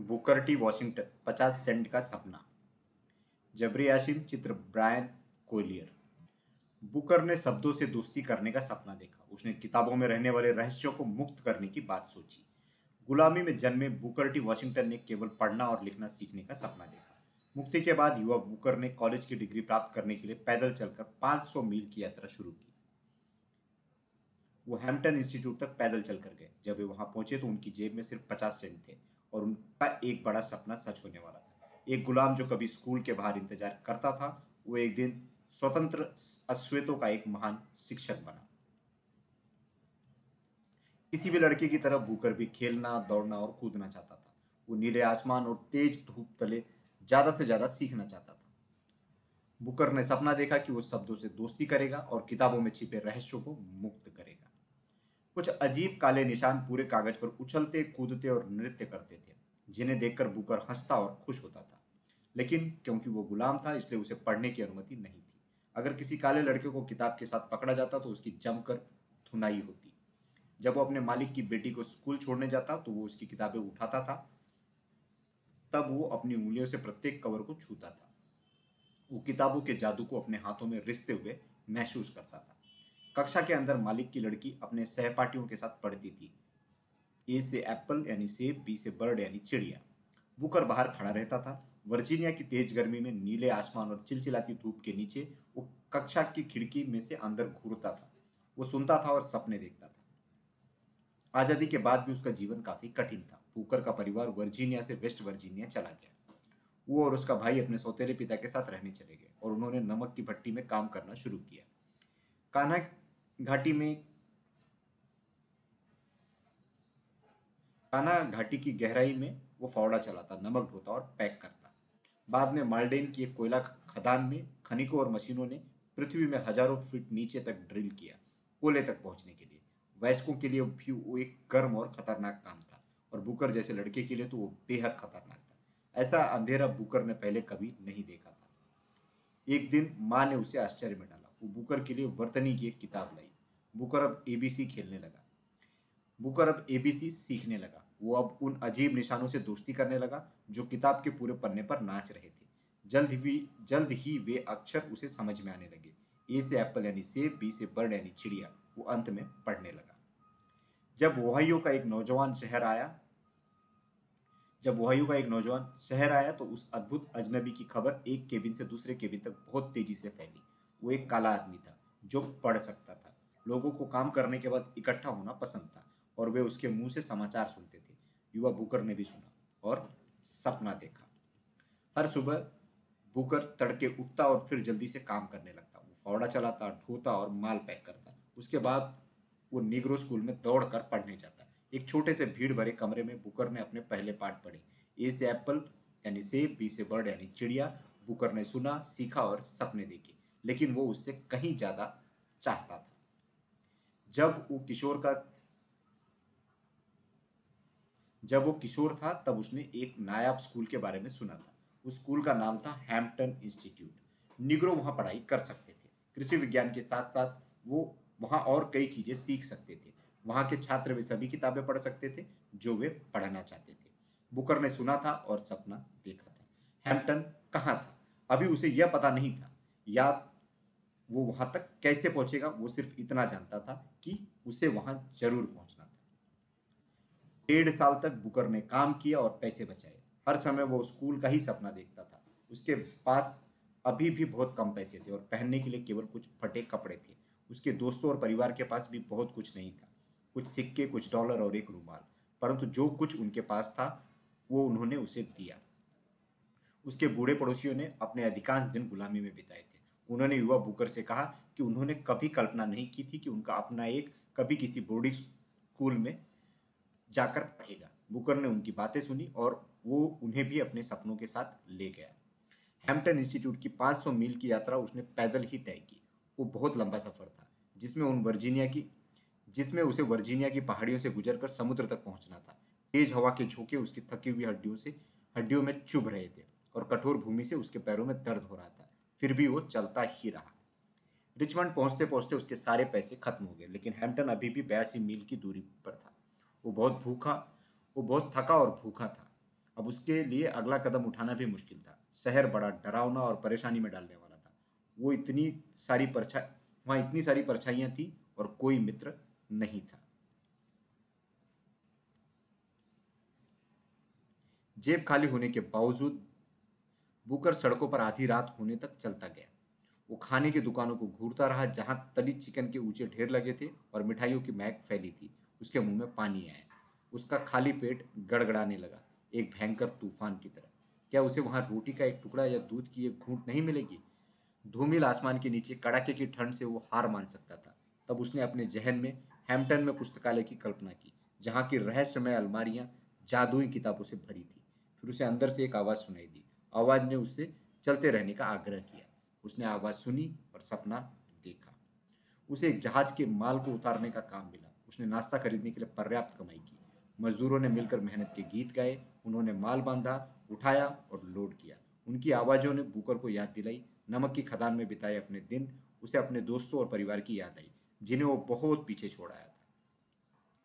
Booker T Washington, पचास cent का सपना। जबरी याशिन चित्र ब्रायन कोलियर। बुकर ने शब्दों से दोस्ती करने का सपना देखा। उसने किताबों में रहने वाले रहस्यों को मुक्त करने की बात सोची। गुलामी में जन्मे बुकर टी वॉशिंगटन ने केवल पढ़ना और लिखना सीखने का सपना देखा। मुक्ति के बाद युवा बुकर ने कॉलेज की डिग्री प्राप्त करने के लिए पैदल चलकर 500 मील की यात्रा शुरू की। वो हैम्पटन इंस्टीट्यूट तक पैदल चलकर गए। जब वे वहाँ पहुँचे तो उनकी जेब में सिर्फ़ पचास सेंट थे। और उनका एक बड़ा सपना सच होने वाला था। एक गुलाम जो कभी स्कूल के बाहर इंतज़ार करता था, वो एक दिन स्वतंत्र अश्वेतों का एक महान शिक्षक बना। किसी भी लड़के की तरह बुकर भी खेलना, दौड़ना और कूदना चाहता था। वो नीले आसमान और तेज धूप तले ज़्यादा से ज़्यादा सीखना चाहता था। बुकर ने सपना देखा कि वो शब्दों से दोस्ती करेगा और किताबों में छिपे रहस्यों को मुक्त करेगा। कुछ अजीब काले निशान पूरे कागज़ पर उछलते, कूदते और नृत्य करते थे, जिन्हें देखकर बुकर हंसता और खुश होता था। लेकिन क्योंकि वो गुलाम था, इसलिए उसे पढ़ने की अनुमति नहीं थी। अगर किसी काले लड़के को किताब के साथ पकड़ा जाता तो उसकी जमकर धुनाई होती। जब वो अपने मालिक की बेटी को स्कूल छोड़ने जाता तो वो उसकी किताबें उठाता था। तब वो अपनी उंगलियों से प्रत्येक कवर को छूता था। वो किताबों के जादू को अपने हाथों में रिसते हुए महसूस करता था। कक्षा के अंदर मालिक की लड़की अपने सहपाठियों के साथ पढ़ती थी। ए से एप्पल यानी सेब बी से बर्ड यानी चिड़िया। बुकर बाहर खड़ा रहता था। वर्जीनिया की तेज गर्मी में नीले आसमान और चिलचिलाती धूप के नीचे वो कक्षा की खिड़की में से अंदर घूरता था। वो सुनता था और सपने देखता था। आज़ादी के बाद भी उसका जीवन काफ़ी कठिन था। बुकर का परिवार वर्जीनिया से वेस्ट वर्जीनिया चला गया। वो और उसका भाई अपने सौतेले पिता के साथ रहने चले गए और उन्होंने नमक की भट्टी में काम करना शुरू किया। कान्हा घाटी में काना घाटी की गहराई में वो फावड़ा चलाता, नमक ढोता और पैक करता। बाद में मालडेन की एक कोयला खदान में खनिकों और मशीनों ने पृथ्वी में हज़ारों फीट नीचे तक ड्रिल किया कोले तक पहुँचने के लिए। वयस्कों के लिए भी वो एक गर्म और खतरनाक काम था और बुकर जैसे लड़के के लिए तो वो बेहद खतरनाक था। ऐसा अंधेरा बुकर ने पहले कभी नहीं देखा था। एक दिन माँ ने उसे आश्चर्य में डाला। वो बुकर के लिए वर्तनी की एक किताब लाई। बुकर अब एबीसी खेलने लगा। बुकर अब एबीसी सीखने लगा। वो अब उन अजीब निशानों से दोस्ती करने लगा, जो किताब के पूरे पन्ने पर नाच रहे थे। जल्द ही जल्द ही वे अक्षर उसे समझ में आने लगे। ए से एप्पल यानी सेब बी से बर्ड यानी चिड़िया। वो अंत में पढ़ने लगा। जब वोहाइयो का एक नौजवान शहर आया, जब वोहाइयो का एक नौजवान शहर आया तो उस अद्भुत अजनबी की खबर एक केबिन से दूसरे केबिन तक बहुत तेज़ी से फैली। वो एक काला आदमी था, जो पढ़ सकता था। लोगों को काम करने के बाद इकट्ठा होना पसंद था और वे उसके मुँह से समाचार सुनते थे। युवा बुकर ने भी सुना और सपना देखा। हर सुबह बुकर तड़के उठता और फिर जल्दी से काम करने लगता। वो फावड़ा चलाता, ढोता और माल पैक करता। उसके बाद वो निग्रो स्कूल में दौड़ कर पढ़ने जाता। एक छोटे से भीड़ भरे कमरे में बुकर ने अपने पहले पाठ पढ़े। ए से एप्पल, यानी सेब, बी से बर्ड, यानी चिड़िया, बुकर ने सुना, सीखा और सपने देखे। लेकिन वो उससे कहीं ज़्यादा चाहता था। जब वो किशोर का जब वो किशोर था, तब उसने एक नायाब स्कूल के बारे में सुना था। उस स्कूल का नाम था हैम्पटन इंस्टीट्यूट निग्रो वहाँ पढ़ाई कर सकते थे। कृषि विज्ञान के साथ साथ वो वहाँ और कई चीज़ें सीख सकते थे। वहाँ के छात्र वे सभी किताबें पढ़ सकते थे, जो वे पढ़ना चाहते थे। बुकर ने सुना था और सपना देखा था। हैम्पटन कहाँ था? अभी उसे यह पता नहीं था। या वो वहाँ तक कैसे पहुंचेगा, वो सिर्फ़ इतना जानता था कि उसे वहाँ ज़रूर पहुँचना था। डेढ़ साल तक बुकर ने काम किया और पैसे बचाए। हर समय वो स्कूल का ही सपना देखता था। उसके पास अभी भी बहुत कम पैसे थे और पहनने के लिए केवल कुछ फटे कपड़े थे। उसके दोस्तों और परिवार के पास भी बहुत कुछ नहीं था। कुछ सिक्के, कुछ डॉलर और एक रूमाल। परंतु जो कुछ उनके पास था, वो उन्होंने उसे दिया। उसके बूढ़े पड़ोसियों ने अपने अधिकांश दिन गुलामी में बिताए थे। उन्होंने युवा बुकर से कहा कि उन्होंने कभी कल्पना नहीं की थी कि उनका अपना एक कभी किसी बोर्डिंग स्कूल में जाकर पढ़ेगा। बुकर ने उनकी बातें सुनी और वो उन्हें भी अपने सपनों के साथ ले गया। हैम्पटन इंस्टीट्यूट की 500 मील की यात्रा उसने पैदल ही तय की। वो बहुत लंबा सफ़र था, जिसमें उन वर्जीनिया की, जिसमें उसे वर्जीनिया की पहाड़ियों से गुजरकर समुद्र तक पहुँचना था। तेज हवा के झोंके उसकी थकी हुई हड्डियों से, हड्डियों में चुभ रहे थे और कठोर भूमि से उसके पैरों में दर्द हो रहा था। फिर भी वो चलता ही रहा। रिचमंड पहुँचते पहुँचते उसके सारे पैसे खत्म हो गए, लेकिन हैम्पटन अभी भी बयासी मील की दूरी पर था। वो बहुत भूखा, वो बहुत थका और भूखा था। अब उसके लिए अगला कदम उठाना भी मुश्किल था। शहर बड़ा डरावना और परेशानी में डालने वाला था। वो इतनी सारी परछाई वहाँ इतनी सारी परछाइयाँ थी और कोई मित्र नहीं था। जेब खाली होने के बावजूद बुकर सड़कों पर आधी रात होने तक चलता गया। वो खाने की दुकानों को घूरता रहा जहाँ तली चिकन के ऊँचे ढेर लगे थे और मिठाइयों की महक फैली थी। उसके मुँह में पानी आया। उसका खाली पेट गड़गड़ाने लगा, एक भयंकर तूफ़ान की तरह। क्या उसे वहाँ रोटी का एक टुकड़ा या दूध की एक घूंट नहीं मिलेगी? धूमिल आसमान के नीचे कड़ाके की ठंड से वो हार मान सकता था। तब उसने अपने जहन में हैम्पटन में पुस्तकालय की कल्पना की, जहाँ की रहस्यमय अलमारियाँ जादुई किताबों से भरी थी। फिर उसे अंदर से एक आवाज़ सुनाई दी। आवाज़ ने उससे चलते रहने का आग्रह किया। उसने आवाज़ सुनी और सपना देखा। उसे एक जहाज़ के माल को उतारने का काम मिला। उसने नाश्ता खरीदने के लिए पर्याप्त कमाई की। मजदूरों ने मिलकर मेहनत के गीत गाए, उन्होंने माल बांधा, उठाया और लोड किया। उनकी आवाज़ों ने बुकर को याद दिलाई, नमक की खदान में बिताए अपने दिन, उसे अपने दोस्तों और परिवार की याद आई, जिन्हें वो बहुत पीछे छोड़ आया था।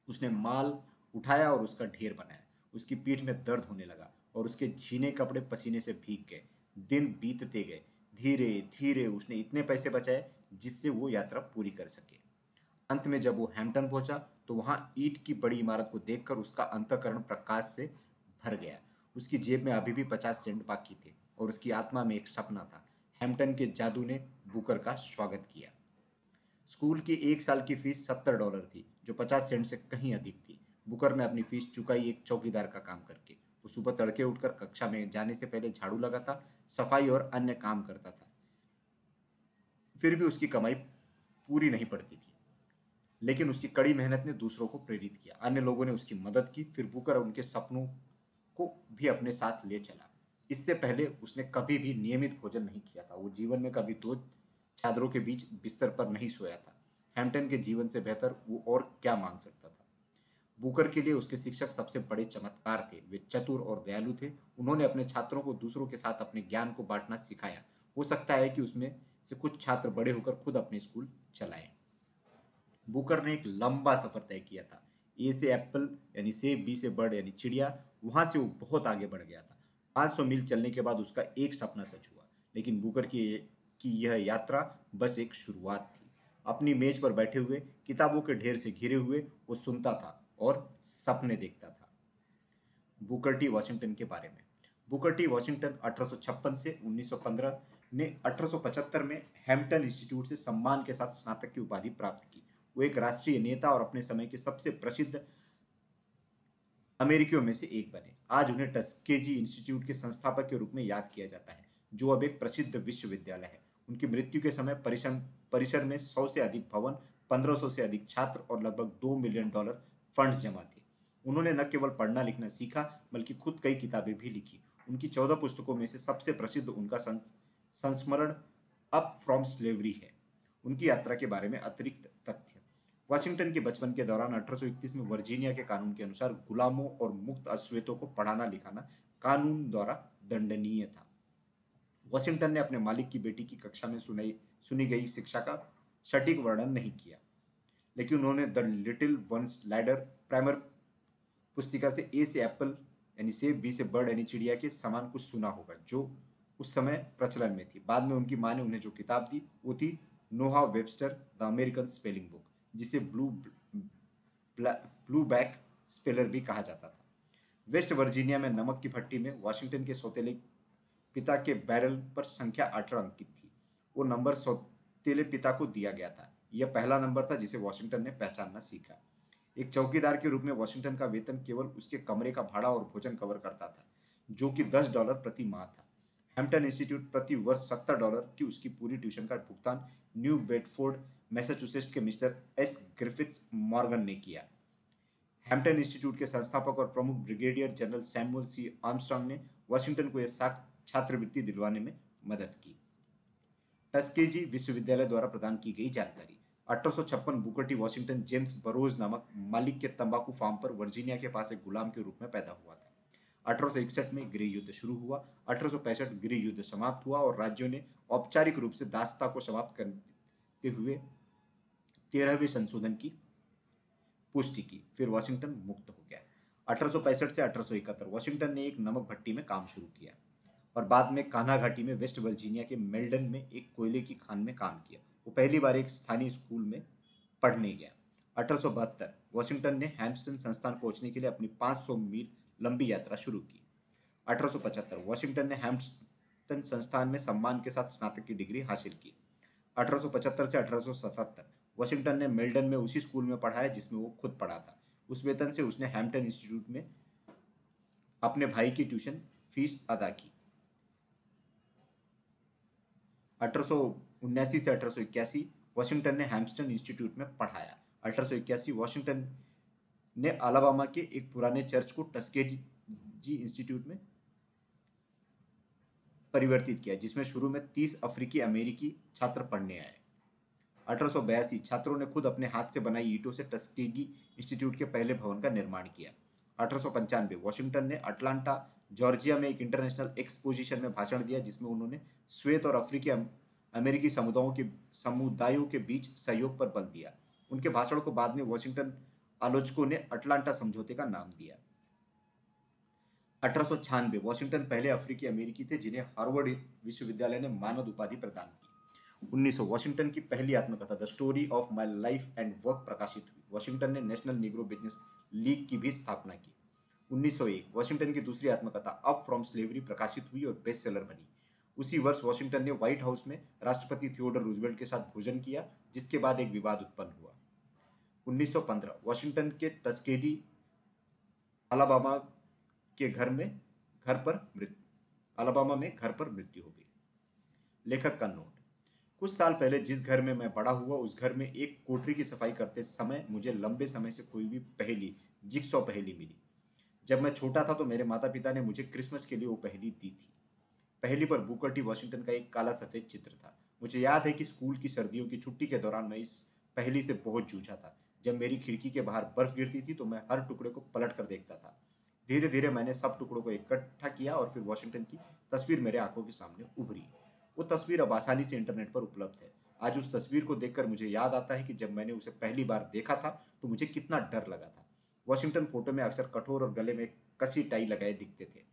उसने माल उठाया और उसका ढेर बनाया। उसकी पीठ में दर्द होने लगा। और उसके झीने कपड़े पसीने से भीग गए। दिन बीतते गए। धीरे धीरे उसने इतने पैसे बचाए जिससे वो यात्रा पूरी कर सके। अंत में जब वो हैम्पटन पहुँचा तो वहाँ ईट की बड़ी इमारत को देखकर उसका अंतकरण प्रकाश से भर गया। उसकी जेब में अभी भी पचास सेंट बाकी थे और उसकी आत्मा में एक सपना था। हैम्पटन के जादू ने बुकर का स्वागत किया। स्कूल की एक साल की फ़ीस सत्तर डॉलर थी, जो पचास सेंट से कहीं अधिक थी। बुकर ने अपनी फ़ीस चुकाई एक चौकीदार का काम करके। वो सुबह तड़के उठकर कक्षा में जाने से पहले झाड़ू लगाता, सफ़ाई और अन्य काम करता था। फिर भी उसकी कमाई पूरी नहीं पड़ती थी। लेकिन उसकी कड़ी मेहनत ने दूसरों को प्रेरित किया। अन्य लोगों ने उसकी मदद की, फिर बुकर उनके सपनों को भी अपने साथ ले चला। इससे पहले उसने कभी भी नियमित भोजन नहीं किया था। वो जीवन में कभी दो चादरों के बीच बिस्तर पर नहीं सोया था। हैम्पटन के जीवन से बेहतर वो और क्या मांग सकता था? बुकर के लिए उसके शिक्षक सबसे बड़े चमत्कार थे। वे चतुर और दयालु थे। उन्होंने अपने छात्रों को दूसरों के साथ अपने ज्ञान को बांटना सिखाया। हो सकता है कि उसमें से कुछ छात्र बड़े होकर खुद अपने स्कूल चलाएँ। बुकर ने एक लंबा सफ़र तय किया था। ए से एप्पल, यानी सेब, बी से बर्ड, यानी चिड़िया, वहाँ से वो बहुत आगे बढ़ गया था। 500 मील चलने के बाद उसका एक सपना सच हुआ, लेकिन बुकर की की यह यात्रा बस एक शुरुआत थी। अपनी मेज पर बैठे हुए, किताबों के ढेर से घिरे हुए, वो सुनता था। और सपने देखता था। बुकर टी वॉशिंगटन के बारे में। बुकर टी वॉशिंगटन 1856 से 1915 ने 1875 में हैम्पटन इंस्टीट्यूट से सम्मान के साथ स्नातक की उपाधि प्राप्त की। वो एक राष्ट्रीय नेता और अपने समय के सबसे प्रसिद्ध अमेरिकियों में से एक बने। आज उन्हें टस्केजी इंस्टीट्यूट के संस्थापक के रूप में याद किया जाता है, जो अब एक प्रसिद्ध विश्वविद्यालय है। उनकी मृत्यु के समय परिसर परिसर में सौ से अधिक भवन, पंद्रह सौ से अधिक छात्र और लगभग दो मिलियन डॉलर फंड्स जमा थे उन्होंने न केवल पढ़ना लिखना सीखा, बल्कि खुद कई किताबें भी लिखी। उनकी चौदह पुस्तकों में से सबसे प्रसिद्ध उनका संस्मरण अप फ्रॉम स्लेवरी है। उनकी यात्रा के बारे में अतिरिक्त तथ्य। वाशिंगटन के बचपन के दौरान 1831 में वर्जीनिया के कानून के अनुसार गुलामों और मुक्त अश्वेतों को पढ़ाना लिखाना कानून द्वारा दंडनीय था। वाशिंगटन ने अपने मालिक की बेटी की कक्षा में सुनाई, सुनी गई शिक्षा का सटीक वर्णन नहीं किया। लेकिन उन्होंने the little ones ladder primer पुस्तिका से ए से एप्पल, यानी सेब बी से बर्ड, यानी चिड़िया के समान कुछ सुना होगा, जो उस समय प्रचलन में थी। बाद में उनकी माँ ने उन्हें जो किताब दी, वो थी Noah Webster the American spelling book, जिसे ब्लू ब्लू बैक स्पेलर भी कहा जाता था। वेस्ट वर्जीनिया में नमक की भट्टी में वाशिंगटन के सौतेले पिता के बैरल पर संख्या अठारह अंकित थी। वो नंबर सौतेले पिता को दिया गया था। यह पहला नंबर था जिसे वॉशिंगटन ने पहचानना सीखा। एक चौकीदार के रूप में वॉशिंगटन का वेतन केवल उसके कमरे का भाड़ा और भोजन कवर करता था, जो कि दस डॉलर प्रति माह था। हैम्पटन इंस्टीट्यूट प्रति वर्ष सत्तर डॉलर की उसकी पूरी ट्यूशन का भुगतान न्यू बेडफोर्ड, मैसाचुसेट्स के मिस्टर एस ग्रिफिथ्स मॉर्गन ने किया। हैम्पटन इंस्टीट्यूट के संस्थापक और प्रमुख Brigadier General Samuel C Armstrong ने वॉशिंगटन को यह छात्रवृत्ति दिलवाने में मदद की। टस्केजी विश्वविद्यालय द्वारा प्रदान की गई जानकारी। अठारह बुकटी, वॉशिंगटन जेम्स बरोज नामक मालिक के तंबाकू फार्म पर वर्जीनिया के पास एक गुलाम के रूप में पैदा हुआ था। अठारह सौ इकसठ में गृह युद्ध शुरू हुआ, अठारह गृह युद्ध समाप्त हुआ और राज्यों ने औपचारिक रूप से दासता को समाप्त करते हुए तेरहवें संशोधन की पुष्टि की, फिर वॉशिंगटन मुक्त हो गया। अठारह सौ पैंसठ से अठारह वॉशिंगटन ने एक नमक भट्टी में काम शुरू किया और बाद में कान्हा घाटी में वेस्ट वर्जीनिया के मेल्डन में एक कोयले की खान में काम किया। वो पहली बार एक स्थानीय स्कूल में पढ़ने गया। अठारह वॉशिंगटन ने हैम्पस्टन संस्थान पहुँचने के लिए अपनी 500 मील लंबी यात्रा शुरू की। अठारह वॉशिंगटन ने हैम्पस्टन संस्थान में सम्मान के साथ स्नातक की डिग्री हासिल की। 1875 से 1877 वॉशिंगटन ने मेल्डन में उसी स्कूल में पढ़ा है जिसमें वो खुद पढ़ा था। उस वेतन से उसने हैम्पटन इंस्टीट्यूट में अपने भाई की ट्यूशन फ़ीस अदा की। अठारह सौ से अठारह सौ इक्यासी वॉशिंगटन ने हैम्पस्टन इंस्टीट्यूट में पढ़ाया। अठारह वॉशिंगटन ने अलाबामा के एक पुराने चर्च को टस्केजी इंस्टीट्यूट में परिवर्तित किया, जिसमें शुरू में तीस अफ्रीकी अमेरिकी छात्र पढ़ने आए। अठारह सौ बयासी छात्रों ने खुद अपने हाथ से बनाई ईटों से टस्केगी इंस्टीट्यूट के पहले भवन का निर्माण किया। अठारह वॉशिंगटन ने अटलांटा, जॉर्जिया में एक इंटरनेशनल एक्सपोजिशन में भाषण दिया, जिसमें उन्होंने श्वेत और अफ्रीकी अमेरिकी समुदायों के समुदायों के बीच सहयोग पर बल दिया। उनके भाषण को बाद में वॉशिंगटन आलोचकों ने अटलांटा समझौते का नाम दिया। अठारह वॉशिंगटन पहले अफ्रीकी अमेरिकी थे जिन्हें हार्वर्ड विश्वविद्यालय ने मानद उपाधि प्रदान की। उन्नीस वॉशिंगटन की पहली आत्मकथा, the story of my life and work, प्रकाशित हुई। वॉशिंगटन ने नेशनल निग्रो बिज़नेस लीग की भी स्थापना की। 1901 वॉशिंगटन की दूसरी आत्मकथा, अप फ्रॉम स्लेवरी, प्रकाशित हुई और बेस्ट सेलर बनी। उसी वर्ष वॉशिंगटन ने व्हाइट हाउस में राष्ट्रपति थियोडर रूजवेल्ट के साथ भोजन किया, जिसके बाद एक विवाद उत्पन्न हुआ। 1915 वॉशिंगटन के टस्केडी अलाबामा के घर में, घर पर मृत्यु अलाबामा में घर पर मृत्यु हो गई। लेखक का नोट, कुछ साल पहले जिस घर में मैं बड़ा हुआ, उस घर में एक कोठरी की सफ़ाई करते समय मुझे लंबे समय से कोई भी पहेली जिक्सौ पहेली मिली। जब मैं छोटा था तो मेरे माता पिता ने मुझे क्रिसमस के लिए वो पहेली दी थी। पहली पर बुकर टी वॉशिंगटन का एक काला सफ़ेद चित्र था। मुझे याद है कि स्कूल की सर्दियों की छुट्टी के दौरान मैं इस पहली से बहुत जूझा था। जब मेरी खिड़की के बाहर बर्फ़ गिरती थी तो मैं हर टुकड़े को पलट कर देखता था। धीरे धीरे मैंने सब टुकड़ों को इकट्ठा किया और फिर वॉशिंगटन की तस्वीर मेरे आँखों के सामने उभरी। वो तस्वीर अब आसानी से इंटरनेट पर उपलब्ध है। आज उस तस्वीर को देखकर मुझे याद आता है कि जब मैंने उसे पहली बार देखा था तो मुझे कितना डर लगा था। वॉशिंगटन फ़ोटो में अक्सर कठोर और गले में कसी टाई लगाए दिखते थे।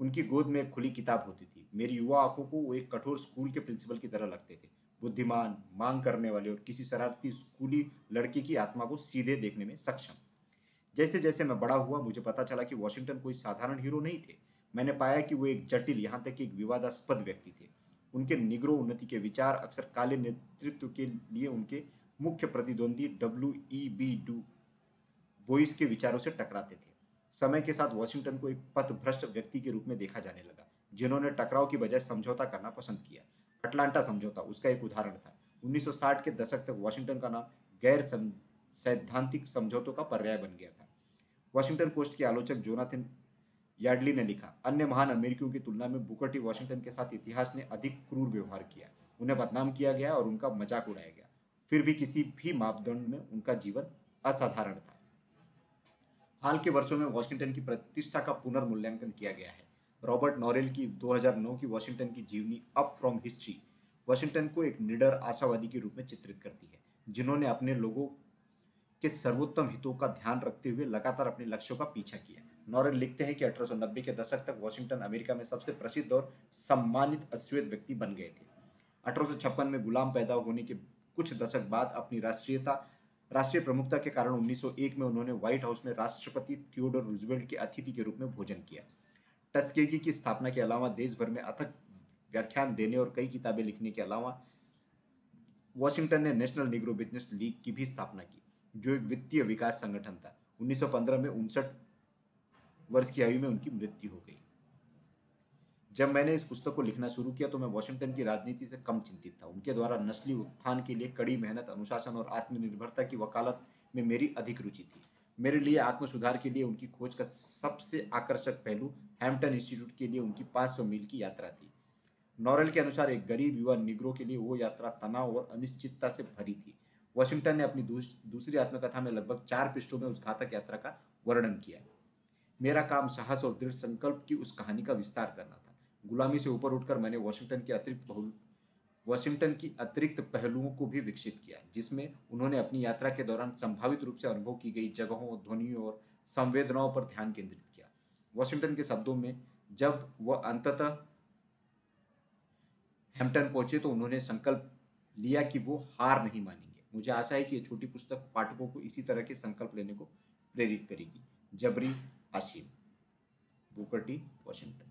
उनकी गोद में एक खुली किताब होती थी। मेरी युवा आँखों को वो एक कठोर स्कूल के प्रिंसिपल की तरह लगते थे। बुद्धिमान, मांग करने वाले और किसी शरारती स्कूली लड़की की आत्मा को सीधे देखने में सक्षम। जैसे जैसे मैं बड़ा हुआ, मुझे पता चला कि वॉशिंगटन कोई साधारण हीरो नहीं थे। मैंने पाया कि वो एक जटिल, यहाँ तक कि एक विवादास्पद व्यक्ति थे। उनके निग्रो उन्नति के विचार अक्सर काले नेतृत्व के लिए उनके मुख्य प्रतिद्वंदी W E B Du Bois के विचारों से टकराते थे। समय के साथ वॉशिंगटन को एक पथभ्रष्ट व्यक्ति के रूप में देखा जाने लगा, जिन्होंने टकराव की बजाय समझौता करना पसंद किया। अटलांटा समझौता, उसका एक उदाहरण था। 1960 के दशक तक वॉशिंगटन का नाम गैर सैद्धांतिक समझौतों का पर्याय बन गया था। वॉशिंगटन पोस्ट के आलोचक जोनाथन यार्डली ने लिखा, अन्य महान अमेरिकियों की तुलना में बुकटी वॉशिंगटन के साथ इतिहास ने अधिक क्रूर व्यवहार किया। उन्हें बदनाम किया गया और उनका मज़ाक उड़ाया गया। फिर भी किसी भी मापदंड में उनका जीवन असाधारण था। हाल के वर्षों में वॉशिंगटन की प्रतिष्ठा का पुनर्मूल्यांकन किया गया है। रॉबर्ट नॉरेल की 2009 की वॉशिंगटन की जीवनी अप फ्रॉम हिस्ट्री वॉशिंगटन को एक निडर आशावादी के रूप में चित्रित करती है, जिन्होंने अपने लोगों के सर्वोत्तम हितों का ध्यान रखते हुए लगातार अपने लक्ष्यों का पीछा किया। नॉरेल लिखते हैं कि 1890 के दशक तक वॉशिंगटन अमेरिका में सबसे प्रसिद्ध और सम्मानित अश्वेत व्यक्ति बन गए थे। अठारह सौ छप्पन में गुलाम पैदा होने के कुछ दशक बाद अपनी राष्ट्रीयता राष्ट्रीय प्रमुखता के कारण 1901 में उन्होंने व्हाइट हाउस में राष्ट्रपति थियोडोर रूजवेल्ट के अतिथि के रूप में भोजन किया। टस्केगी की स्थापना के अलावा देश भर में अथक व्याख्यान देने और कई किताबें लिखने के अलावा वॉशिंगटन ने नेशनल निग्रो बिज़नेस लीग की भी स्थापना की, जो एक वित्तीय विकास संगठन था। 1915 में उनसठ वर्ष की आयु में उनकी मृत्यु हो गई। जब मैंने इस पुस्तक को लिखना शुरू किया तो मैं वॉशिंगटन की राजनीति से कम चिंतित था। उनके द्वारा नस्ली उत्थान के लिए कड़ी मेहनत अनुशासन और आत्मनिर्भरता की वकालत में मेरी अधिक रुचि थी। मेरे लिए आत्म सुधार के लिए उनकी खोज का सबसे आकर्षक पहलू हैम्पटन इंस्टीट्यूट के लिए उनकी 500 मील की यात्रा थी। नॉरल के अनुसार एक गरीब युवा निग्रो के लिए वो यात्रा तनाव और अनिश्चितता से भरी थी। वॉशिंगटन ने अपनी दूस, दूसरी आत्मकथा में लगभग चार पृष्ठों में उस घातक यात्रा का वर्णन किया। मेरा काम साहस और दृढ़ संकल्प की उस कहानी का विस्तार करना था। गुलामी से ऊपर उठकर मैंने वॉशिंगटन के अतिरिक्त वॉशिंगटन की अतिरिक्त पहलुओं को भी विकसित किया, जिसमें उन्होंने अपनी यात्रा के दौरान संभावित रूप से अनुभव की गई जगहों, ध्वनियों और संवेदनाओं पर ध्यान केंद्रित किया। वॉशिंगटन के शब्दों में, जब वह अंततः हैम्पटन पहुँचे तो उन्होंने संकल्प लिया कि वो हार नहीं मानेंगे। मुझे आशा है कि ये छोटी पुस्तक पाठकों को इसी तरह के संकल्प लेने को प्रेरित करेगी। जबरी आशीम बुकर टी वॉशिंगटन।